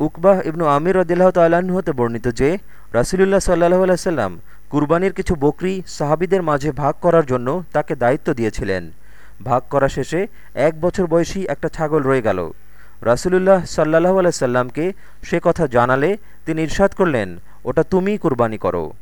উকবাহ ইবনু আমির রদিল্লাহ তাল্লাহ্ন হতে বর্ণিত যে, রাসুলুল্লাহ সাল্লাহ আলাইসাল্লাম কুরবানির কিছু বকরি সাহাবিদের মাঝে ভাগ করার জন্য তাকে দায়িত্ব দিয়েছিলেন। ভাগ করা শেষে এক বছর বয়সী একটা ছাগল রয়ে গেল। রাসুলুল্লাহ সাল্লাহ আলাইসাল্লামকে সে কথা জানালে তিনি ইরশাদ করলেন, ওটা তুমিই কুরবানি করো।